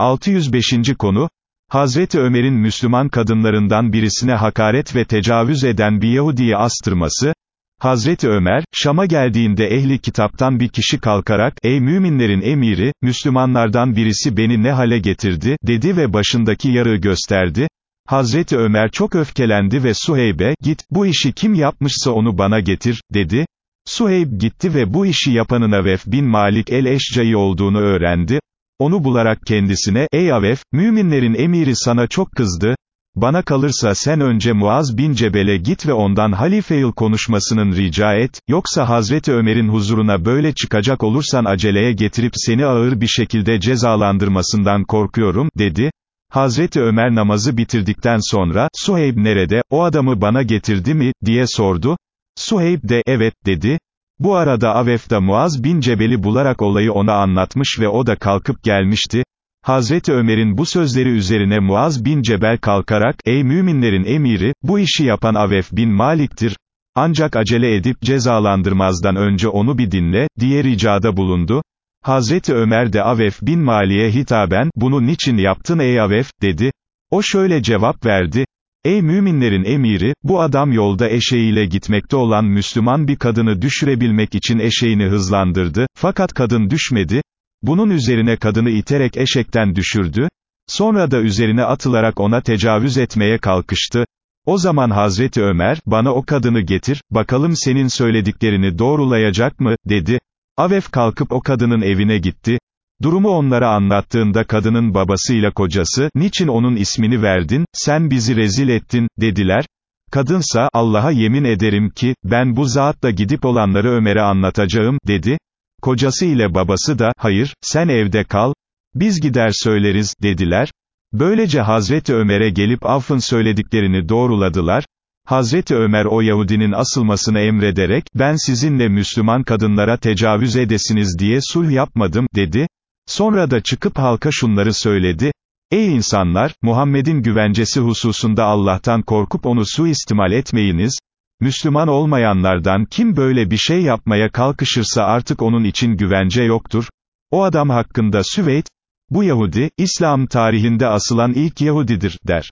605. konu, Hazreti Ömer'in Müslüman kadınlarından birisine hakaret ve tecavüz eden bir Yahudi'yi astırması, Hazreti Ömer, Şam'a geldiğinde ehli kitaptan bir kişi kalkarak, ey müminlerin emiri, Müslümanlardan birisi beni ne hale getirdi, dedi ve başındaki yarığı gösterdi, Hazreti Ömer çok öfkelendi ve Suheyb'e, git, bu işi kim yapmışsa onu bana getir, dedi, Suheyb gitti ve bu işi yapanın Avef bin Malik el-Eşcai olduğunu öğrendi, onu bularak kendisine, ey Avef, müminlerin emiri sana çok kızdı, bana kalırsa sen önce Muaz bin Cebel'e git ve ondan halifeyil konuşmasının rica et, yoksa Hazreti Ömer'in huzuruna böyle çıkacak olursan aceleye getirip seni ağır bir şekilde cezalandırmasından korkuyorum, dedi. Hazreti Ömer namazı bitirdikten sonra, Suheyb nerede, o adamı bana getirdi mi, diye sordu. Suheyb de, evet, dedi. Bu arada Avef'ta Muaz bin Cebel'i bularak olayı ona anlatmış ve o da kalkıp gelmişti. Hazreti Ömer'in bu sözleri üzerine Muaz bin Cebel kalkarak, ey müminlerin emiri, bu işi yapan Avef bin Malik'tir, ancak acele edip cezalandırmazdan önce onu bir dinle, diye ricada bulundu. Hazreti Ömer de Avef bin Mali'ye hitaben, bunu niçin yaptın ey Avef, dedi. O şöyle cevap verdi, Ey müminlerin emiri, bu adam yolda eşeğiyle gitmekte olan Müslüman bir kadını düşürebilmek için eşeğini hızlandırdı, fakat kadın düşmedi, bunun üzerine kadını iterek eşekten düşürdü, sonra da üzerine atılarak ona tecavüz etmeye kalkıştı, o zaman Hazreti Ömer, bana o kadını getir, bakalım senin söylediklerini doğrulayacak mı, dedi, Avef kalkıp o kadının evine gitti, Durumu onlara anlattığında kadının babasıyla kocası, niçin onun ismini verdin, sen bizi rezil ettin, dediler. Kadınsa, Allah'a yemin ederim ki, ben bu zatla gidip olanları Ömer'e anlatacağım, dedi. Kocası ile babası da, hayır, sen evde kal, biz gider söyleriz, dediler. Böylece Hazreti Ömer'e gelip affın söylediklerini doğruladılar. Hazreti Ömer o Yahudinin asılmasını emrederek, ben sizinle Müslüman kadınlara tecavüz edesiniz diye sulh yapmadım, dedi. Sonra da çıkıp halka şunları söyledi, Ey insanlar, Muhammed'in güvencesi hususunda Allah'tan korkup onu suistimal etmeyiniz, Müslüman olmayanlardan kim böyle bir şey yapmaya kalkışırsa artık onun için güvence yoktur, o adam hakkında Süveyd, bu Yahudi, İslam tarihinde asılan ilk Yahudidir, der.